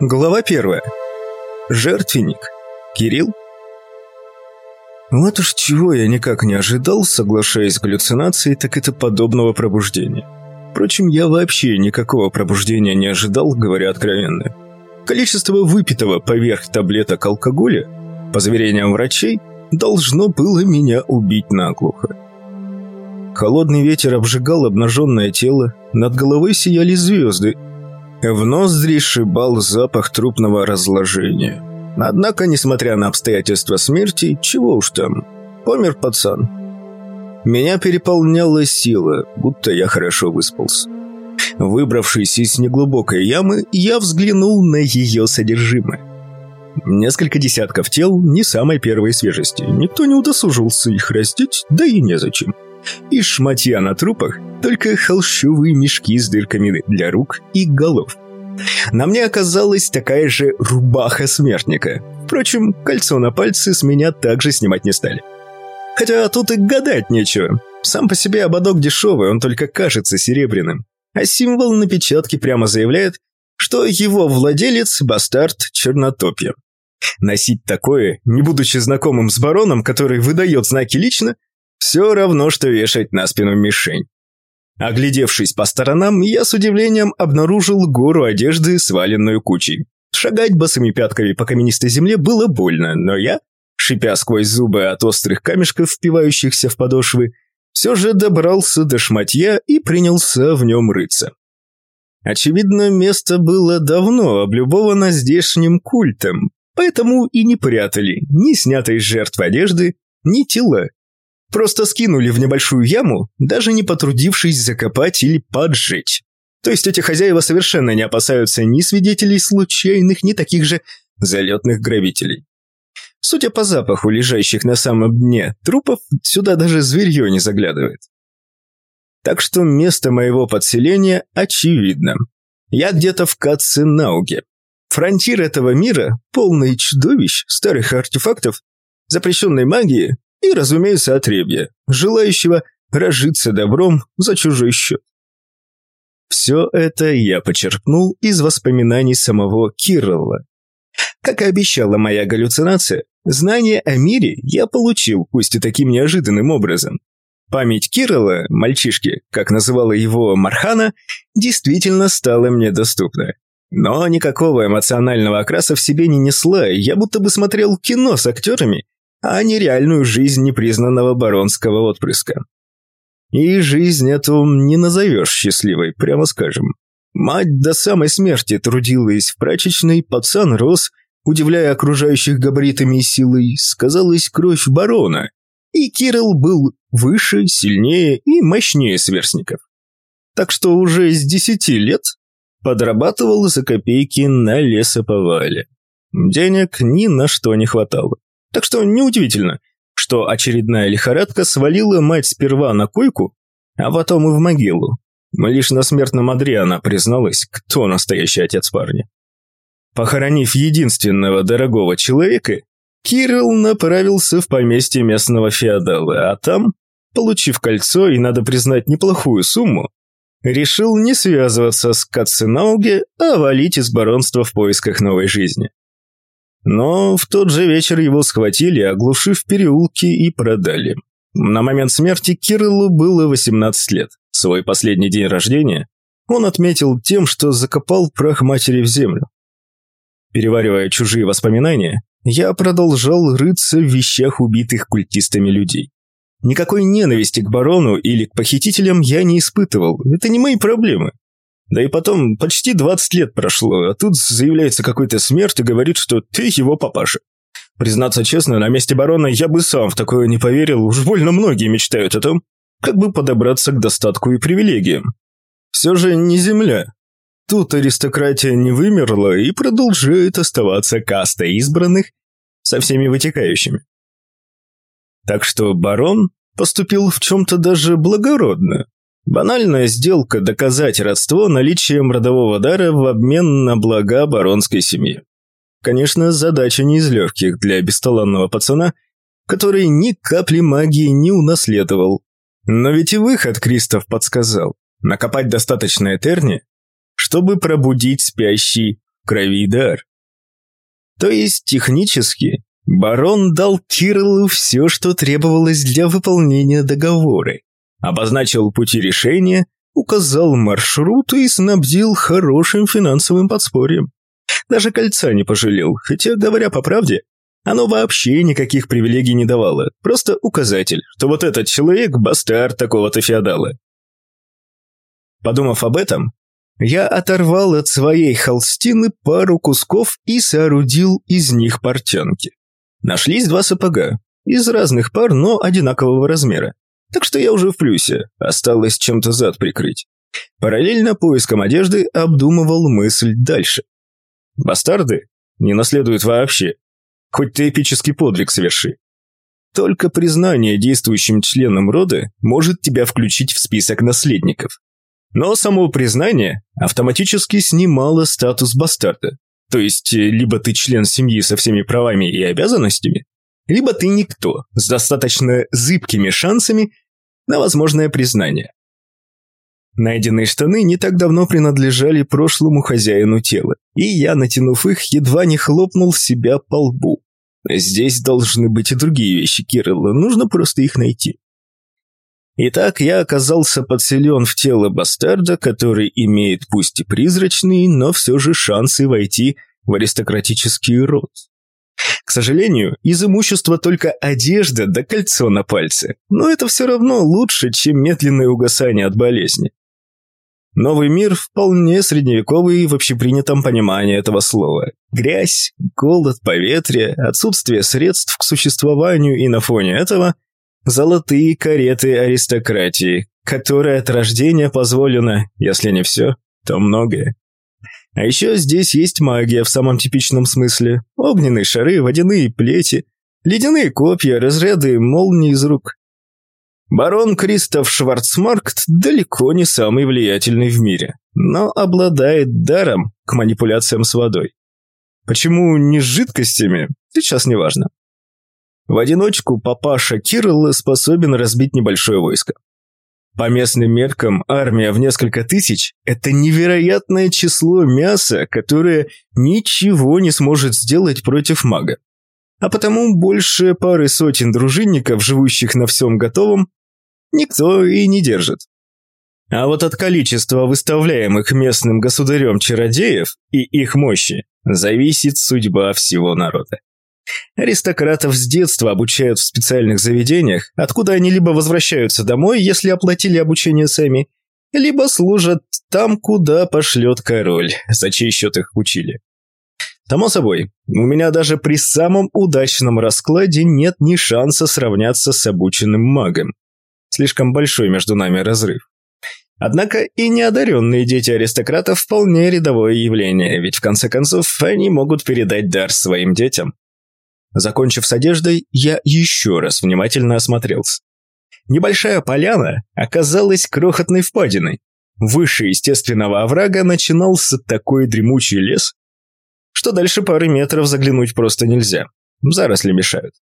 Глава первая. Жертвенник. Кирилл. Вот уж чего я никак не ожидал, соглашаясь с галлюцинацией, так это подобного пробуждения. Впрочем, я вообще никакого пробуждения не ожидал, говоря откровенно. Количество выпитого поверх таблеток алкоголя, по заверениям врачей, должно было меня убить наглухо. Холодный ветер обжигал обнаженное тело, над головой сияли звезды, в ноздри шибал запах трупного разложения. Однако, несмотря на обстоятельства смерти, чего уж там, помер пацан. Меня переполняла сила, будто я хорошо выспался. Выбравшись из неглубокой ямы, я взглянул на ее содержимое. Несколько десятков тел не самой первой свежести. Никто не удосужился их раздеть, да и незачем. И шматья на трупах только холщовые мешки с дырками для рук и голов. На мне оказалась такая же рубаха смертника. Впрочем, кольцо на пальце с меня также снимать не стали. Хотя тут и гадать нечего. Сам по себе ободок дешевый, он только кажется серебряным. А символ на печатке прямо заявляет, что его владелец – бастард Чернотопья. Носить такое, не будучи знакомым с бароном, который выдает знаки лично, все равно, что вешать на спину мишень. Оглядевшись по сторонам, я с удивлением обнаружил гору одежды, сваленную кучей. Шагать босыми пятками по каменистой земле было больно, но я, шипя сквозь зубы от острых камешков, впивающихся в подошвы, все же добрался до шматья и принялся в нем рыться. Очевидно, место было давно облюбовано здешним культом, поэтому и не прятали ни снятой жертвы одежды, ни тела. Просто скинули в небольшую яму, даже не потрудившись закопать или поджечь. То есть эти хозяева совершенно не опасаются ни свидетелей случайных, ни таких же залетных грабителей. Судя по запаху лежащих на самом дне трупов, сюда даже зверье не заглядывает. Так что место моего подселения очевидно. Я где-то в Каценауге. Фронтир этого мира, полный чудовищ, старых артефактов, запрещенной магии и, разумеется, отребья, желающего разжиться добром за чужой счет. Все это я почерпнул из воспоминаний самого Кирилла. Как и обещала моя галлюцинация, знания о мире я получил, пусть и таким неожиданным образом. Память Кирилла, мальчишки, как называла его Мархана, действительно стала мне доступна. Но никакого эмоционального окраса в себе не несла, я будто бы смотрел кино с актерами, а не реальную жизнь непризнанного баронского отпрыска. И жизнь эту не назовешь счастливой, прямо скажем. Мать до самой смерти трудилась в прачечной, пацан рос, удивляя окружающих габаритами и силой, сказалась кровь барона, и Кирилл был выше, сильнее и мощнее сверстников. Так что уже с десяти лет подрабатывал за копейки на лесоповале. Денег ни на что не хватало. Так что неудивительно, что очередная лихорадка свалила мать сперва на койку, а потом и в могилу. Лишь на смертном одре она призналась, кто настоящий отец парня. Похоронив единственного дорогого человека, Кирилл направился в поместье местного феодала, а там, получив кольцо и, надо признать, неплохую сумму, решил не связываться с Каценауге, а валить из баронства в поисках новой жизни. Но в тот же вечер его схватили, оглушив переулки и продали. На момент смерти Кириллу было 18 лет. Свой последний день рождения он отметил тем, что закопал прах матери в землю. Переваривая чужие воспоминания, я продолжал рыться в вещах убитых культистами людей. Никакой ненависти к барону или к похитителям я не испытывал, это не мои проблемы. Да и потом, почти 20 лет прошло, а тут заявляется какой-то смерть и говорит, что ты его папаша. Признаться честно, на месте барона я бы сам в такое не поверил, уж больно многие мечтают о том, как бы подобраться к достатку и привилегиям. Все же не земля. Тут аристократия не вымерла и продолжает оставаться каста избранных со всеми вытекающими. Так что барон поступил в чем-то даже благородно, Банальная сделка доказать родство наличием родового дара в обмен на блага баронской семьи. Конечно, задача не из легких для бесталанного пацана, который ни капли магии не унаследовал. Но ведь и выход Кристоф подсказал. Накопать достаточно Этерни, чтобы пробудить спящий крови дар. То есть, технически, барон дал Кирлу все, что требовалось для выполнения договора, обозначил пути решения, указал маршрут и снабдил хорошим финансовым подспорьем. Даже кольца не пожалел, хотя, говоря по правде, оно вообще никаких привилегий не давало, просто указатель, что вот этот человек – бастард такого-то феодала. Подумав об этом, я оторвал от своей холстины пару кусков и соорудил из них портянки. Нашлись два сапога, из разных пар, но одинакового размера. Так что я уже в плюсе, осталось чем-то зад прикрыть. Параллельно поиском одежды обдумывал мысль дальше. Бастарды не наследуют вообще. Хоть ты эпический подвиг соверши. Только признание действующим членом рода может тебя включить в список наследников. Но само признание автоматически снимало статус бастарда. То есть, э, либо ты член семьи со всеми правами и обязанностями, либо ты никто с достаточно зыбкими шансами на возможное признание. Найденные штаны не так давно принадлежали прошлому хозяину тела, и я, натянув их, едва не хлопнул себя по лбу. Здесь должны быть и другие вещи Кирилла, нужно просто их найти. Итак, я оказался подселен в тело бастарда, который имеет пусть и призрачные, но все же шансы войти в аристократический род. К сожалению, из имущества только одежда да кольцо на пальце, но это все равно лучше, чем медленное угасание от болезни. Новый мир вполне средневековый в общепринятом понимании этого слова. Грязь, голод, поветрие, отсутствие средств к существованию и на фоне этого золотые кареты аристократии, которой от рождения позволено, если не все, то многое. А еще здесь есть магия в самом типичном смысле. Огненные шары, водяные плети, ледяные копья, разряды молнии из рук. Барон Кристоф Шварцмаркт далеко не самый влиятельный в мире, но обладает даром к манипуляциям с водой. Почему не с жидкостями, сейчас не важно. В одиночку папаша Кирилл способен разбить небольшое войско. По местным меркам, армия в несколько тысяч – это невероятное число мяса, которое ничего не сможет сделать против мага. А потому больше пары сотен дружинников, живущих на всем готовом, никто и не держит. А вот от количества выставляемых местным государем чародеев и их мощи зависит судьба всего народа. Аристократов с детства обучают в специальных заведениях, откуда они либо возвращаются домой, если оплатили обучение сами, либо служат там, куда пошлет король, за чей счет их учили. Само собой, у меня даже при самом удачном раскладе нет ни шанса сравняться с обученным магом. Слишком большой между нами разрыв. Однако и неодаренные дети аристократов вполне рядовое явление, ведь в конце концов они могут передать дар своим детям. Закончив с одеждой, я еще раз внимательно осмотрелся. Небольшая поляна оказалась крохотной впадиной. Выше естественного оврага начинался такой дремучий лес, что дальше пары метров заглянуть просто нельзя. Заросли мешают.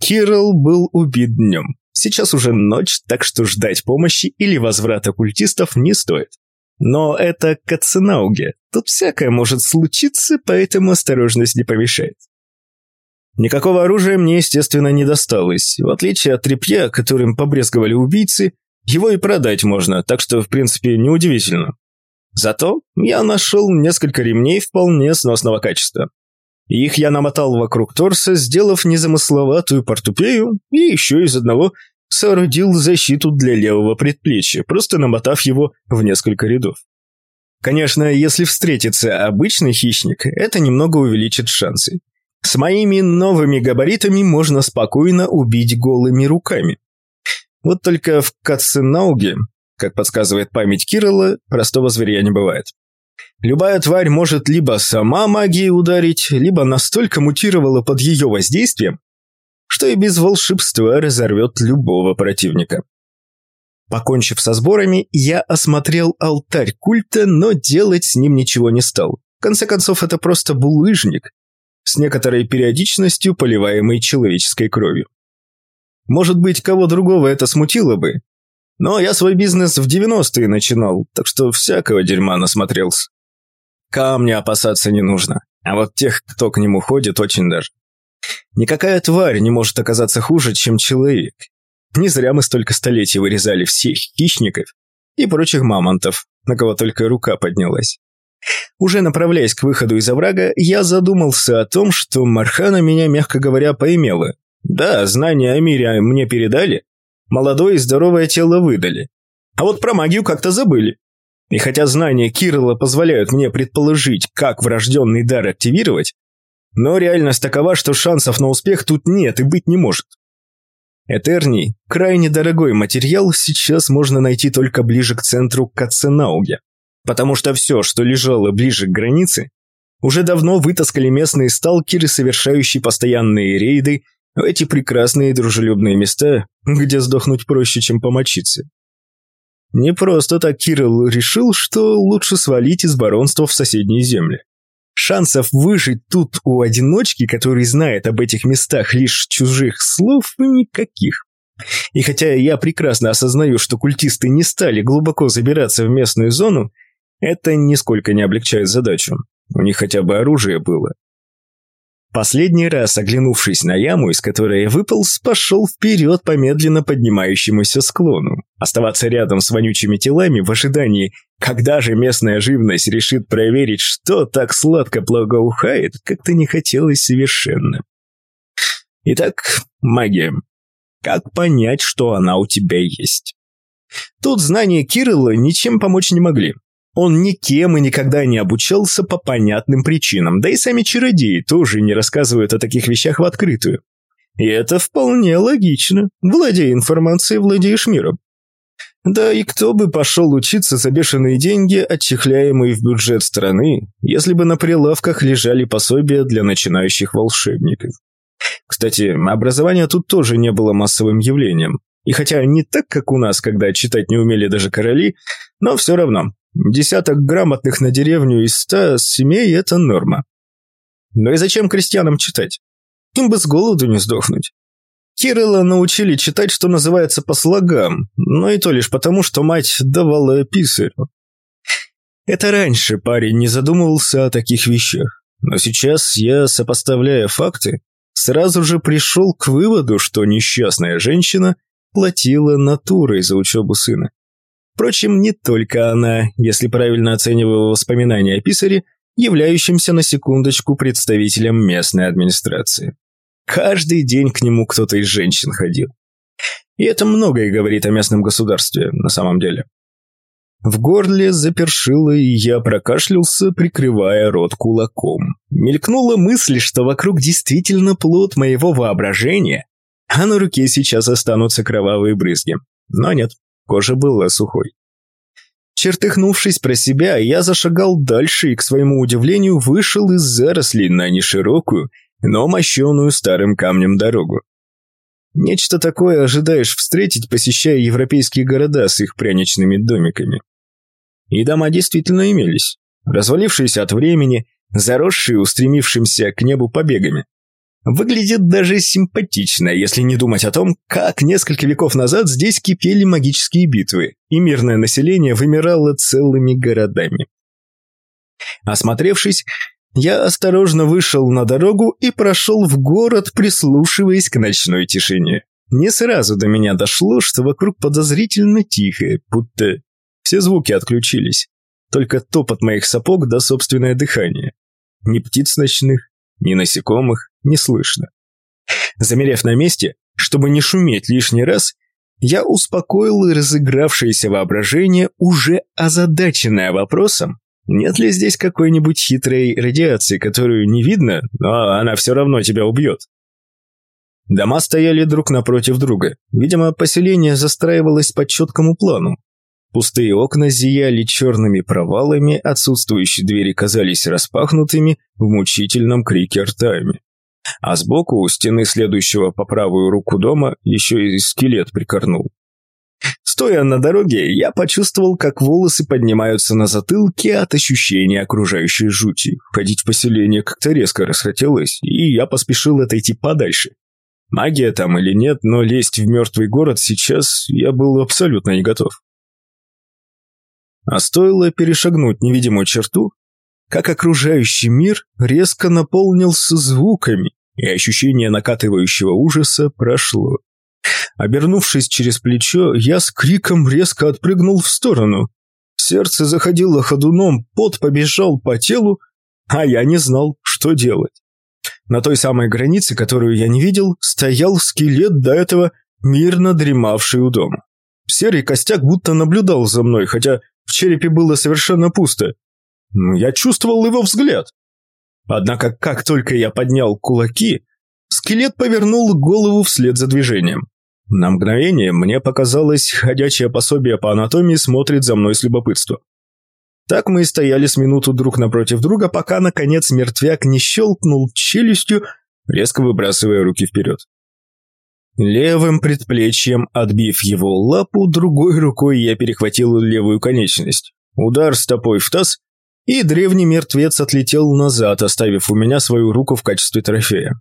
Кирилл был убит днем. Сейчас уже ночь, так что ждать помощи или возврата культистов не стоит. Но это Каценауге. Тут всякое может случиться, поэтому осторожность не помешает. Никакого оружия мне, естественно, не досталось. В отличие от тряпья, которым побрезговали убийцы, его и продать можно, так что, в принципе, неудивительно. Зато я нашел несколько ремней вполне сносного качества. Их я намотал вокруг торса, сделав незамысловатую портупею, и еще из одного соорудил защиту для левого предплечья, просто намотав его в несколько рядов. Конечно, если встретится обычный хищник, это немного увеличит шансы. С моими новыми габаритами можно спокойно убить голыми руками. Вот только в Каценауге, как подсказывает память Кирилла, простого зверя не бывает. Любая тварь может либо сама магией ударить, либо настолько мутировала под ее воздействием, что и без волшебства разорвет любого противника. Покончив со сборами, я осмотрел алтарь культа, но делать с ним ничего не стал. В конце концов, это просто булыжник, с некоторой периодичностью поливаемый человеческой кровью. Может быть, кого другого это смутило бы, но я свой бизнес в 90-е начинал, так что всякого дерьма насмотрелся. Камня опасаться не нужно, а вот тех, кто к нему ходит, очень даже. Никакая тварь не может оказаться хуже, чем человек. Не зря мы столько столетий вырезали всех хищников и прочих мамонтов, на кого только рука поднялась. Уже направляясь к выходу из оврага, я задумался о том, что Мархана меня, мягко говоря, поимела. Да, знания о мире мне передали, молодое и здоровое тело выдали. А вот про магию как-то забыли. И хотя знания Кирилла позволяют мне предположить, как врожденный дар активировать, но реальность такова, что шансов на успех тут нет и быть не может. Этерний – крайне дорогой материал, сейчас можно найти только ближе к центру Каценауге, потому что все, что лежало ближе к границе, уже давно вытаскали местные сталкеры, совершающие постоянные рейды в эти прекрасные дружелюбные места, где сдохнуть проще, чем помочиться. Не просто так Кирилл решил, что лучше свалить из баронства в соседние земли. Шансов выжить тут у одиночки, который знает об этих местах лишь чужих слов, никаких. И хотя я прекрасно осознаю, что культисты не стали глубоко забираться в местную зону, это нисколько не облегчает задачу. У них хотя бы оружие было. Последний раз, оглянувшись на яму, из которой я выполз, пошел вперед по медленно поднимающемуся склону. Оставаться рядом с вонючими телами в ожидании, когда же местная живность решит проверить, что так сладко благоухает, как-то не хотелось совершенно. Итак, магия. Как понять, что она у тебя есть? Тут знания Кирилла ничем помочь не могли. Он никем и никогда не обучался по понятным причинам, да и сами чародеи тоже не рассказывают о таких вещах в открытую. И это вполне логично. Владея информацией, владеешь миром. Да и кто бы пошел учиться за бешеные деньги, отчехляемые в бюджет страны, если бы на прилавках лежали пособия для начинающих волшебников. Кстати, образование тут тоже не было массовым явлением. И хотя не так, как у нас, когда читать не умели даже короли, но все равно, Десяток грамотных на деревню из ста семей – это норма. Но и зачем крестьянам читать? Им бы с голоду не сдохнуть. Кирилла научили читать, что называется, по слогам, но и то лишь потому, что мать давала писарю. Это раньше парень не задумывался о таких вещах, но сейчас я, сопоставляя факты, сразу же пришел к выводу, что несчастная женщина платила натурой за учебу сына. Впрочем, не только она, если правильно оцениваю воспоминания о писаре, являющемся на секундочку представителем местной администрации. Каждый день к нему кто-то из женщин ходил. И это многое говорит о местном государстве, на самом деле. В горле запершило, и я прокашлялся, прикрывая рот кулаком. Мелькнула мысль, что вокруг действительно плод моего воображения, а на руке сейчас останутся кровавые брызги. Но нет, Кожа была сухой. Чертыхнувшись про себя, я зашагал дальше и, к своему удивлению, вышел из зарослей на неширокую, но мощеную старым камнем дорогу. Нечто такое ожидаешь встретить, посещая европейские города с их пряничными домиками. И дома действительно имелись, развалившиеся от времени, заросшие устремившимся к небу побегами. Выглядит даже симпатично, если не думать о том, как несколько веков назад здесь кипели магические битвы, и мирное население вымирало целыми городами. Осмотревшись, я осторожно вышел на дорогу и прошел в город, прислушиваясь к ночной тишине. Не сразу до меня дошло, что вокруг подозрительно тихо, будто все звуки отключились. Только топот моих сапог да собственное дыхание. Ни птиц ночных, ни насекомых, не слышно. Замерев на месте, чтобы не шуметь лишний раз, я успокоил разыгравшееся воображение, уже озадаченное вопросом, нет ли здесь какой-нибудь хитрой радиации, которую не видно, но она все равно тебя убьет. Дома стояли друг напротив друга. Видимо, поселение застраивалось по четкому плану. Пустые окна зияли черными провалами, отсутствующие двери казались распахнутыми в мучительном крике ртами. А сбоку, у стены следующего по правую руку дома, еще и скелет прикорнул. Стоя на дороге, я почувствовал, как волосы поднимаются на затылке от ощущения окружающей жути. Входить в поселение как-то резко расхотелось, и я поспешил отойти подальше. Магия там или нет, но лезть в мертвый город сейчас я был абсолютно не готов. А стоило перешагнуть невидимую черту, как окружающий мир резко наполнился звуками, и ощущение накатывающего ужаса прошло. Обернувшись через плечо, я с криком резко отпрыгнул в сторону. Сердце заходило ходуном, пот побежал по телу, а я не знал, что делать. На той самой границе, которую я не видел, стоял скелет до этого мирно дремавший у дома. Серый костяк будто наблюдал за мной, хотя в черепе было совершенно пусто. Я чувствовал его взгляд. Однако, как только я поднял кулаки, скелет повернул голову вслед за движением. На мгновение мне показалось, ходячее пособие по анатомии смотрит за мной с любопытством. Так мы и стояли с минуту друг напротив друга, пока, наконец, мертвяк не щелкнул челюстью, резко выбрасывая руки вперед. Левым предплечьем, отбив его лапу, другой рукой я перехватил левую конечность. Удар стопой в таз, и древний мертвец отлетел назад, оставив у меня свою руку в качестве трофея.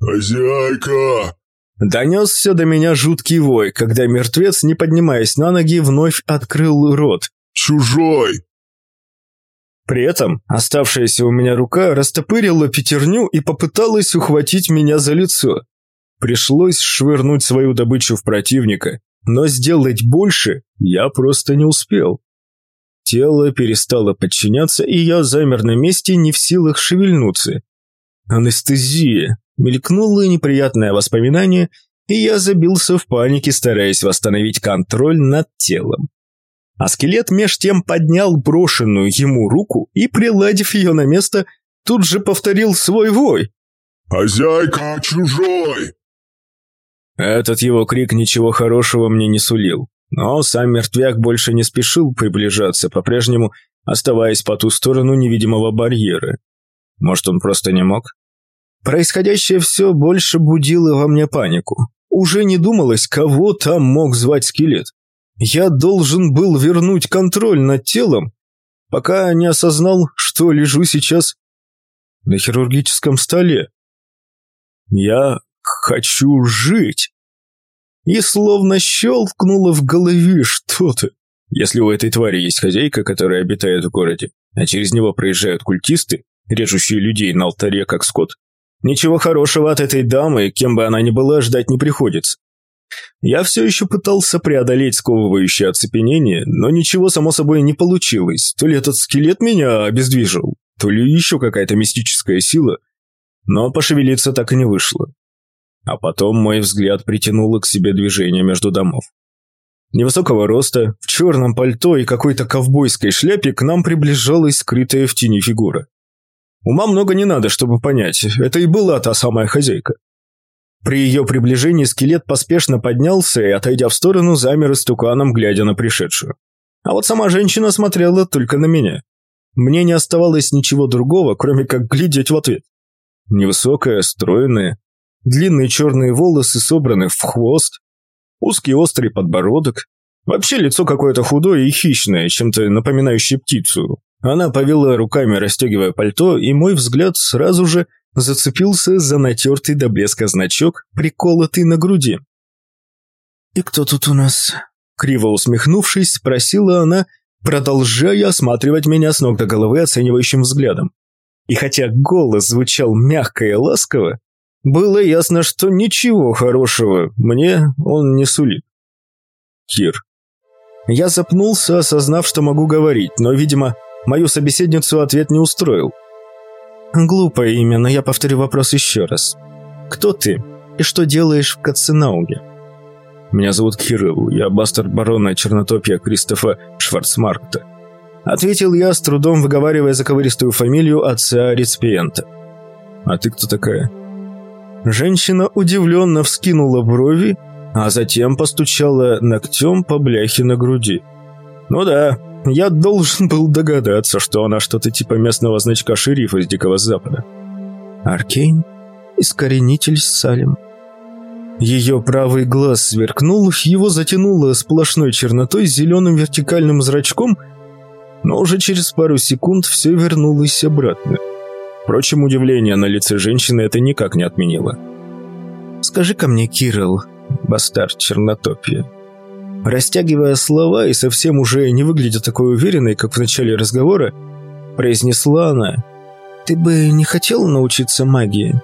«Хозяйка!» Донесся до меня жуткий вой, когда мертвец, не поднимаясь на ноги, вновь открыл рот. «Чужой!» При этом оставшаяся у меня рука растопырила пятерню и попыталась ухватить меня за лицо. Пришлось швырнуть свою добычу в противника, но сделать больше я просто не успел. Тело перестало подчиняться, и я замер на месте, не в силах шевельнуться. Анестезия. Мелькнуло неприятное воспоминание, и я забился в панике, стараясь восстановить контроль над телом. А скелет меж тем поднял брошенную ему руку и, приладив ее на место, тут же повторил свой вой. «Хозяйка чужой!» Этот его крик ничего хорошего мне не сулил, но сам мертвяк больше не спешил приближаться, по-прежнему оставаясь по ту сторону невидимого барьера. Может, он просто не мог? Происходящее все больше будило во мне панику. Уже не думалось, кого там мог звать скелет. Я должен был вернуть контроль над телом, пока не осознал, что лежу сейчас на хирургическом столе. Я хочу жить. И словно щелкнуло в голове что-то. Если у этой твари есть хозяйка, которая обитает в городе, а через него проезжают культисты, режущие людей на алтаре, как скот, ничего хорошего от этой дамы, кем бы она ни была, ждать не приходится. Я все еще пытался преодолеть сковывающее оцепенение, но ничего, само собой, не получилось. То ли этот скелет меня обездвижил, то ли еще какая-то мистическая сила, но пошевелиться так и не вышло. А потом мой взгляд притянуло к себе движение между домов. Невысокого роста, в черном пальто и какой-то ковбойской шляпе к нам приближалась скрытая в тени фигура. Ума много не надо, чтобы понять, это и была та самая хозяйка. При ее приближении скелет поспешно поднялся и, отойдя в сторону, замер истуканом, глядя на пришедшую. А вот сама женщина смотрела только на меня. Мне не оставалось ничего другого, кроме как глядеть в ответ. Невысокая, стройная, Длинные черные волосы собраны в хвост, узкий острый подбородок. Вообще лицо какое-то худое и хищное, чем-то напоминающее птицу. Она повела руками, расстегивая пальто, и мой взгляд сразу же зацепился за натертый до блеска значок, приколотый на груди. «И кто тут у нас?» Криво усмехнувшись, спросила она, продолжая осматривать меня с ног до головы оценивающим взглядом. И хотя голос звучал мягко и ласково, было ясно, что ничего хорошего мне он не сулит. Кир. Я запнулся, осознав, что могу говорить, но, видимо, мою собеседницу ответ не устроил. Глупое имя, но я повторю вопрос еще раз. Кто ты и что делаешь в Каценауге? Меня зовут Кирилл, я бастард барона Чернотопья Кристофа Шварцмаркта. Ответил я, с трудом выговаривая заковыристую фамилию отца реципиента. А ты кто такая? Женщина удивленно вскинула брови, а затем постучала ногтем по бляхе на груди. «Ну да, я должен был догадаться, что она что-то типа местного значка шерифа из Дикого Запада». «Аркейн? Искоренитель Салем». Ее правый глаз сверкнул, его затянуло сплошной чернотой с зеленым вертикальным зрачком, но уже через пару секунд все вернулось обратно. Впрочем, удивление на лице женщины это никак не отменило. «Скажи-ка мне, Кирилл, бастард Чернотопья». Растягивая слова и совсем уже не выглядя такой уверенной, как в начале разговора, произнесла она. «Ты бы не хотел научиться магии?»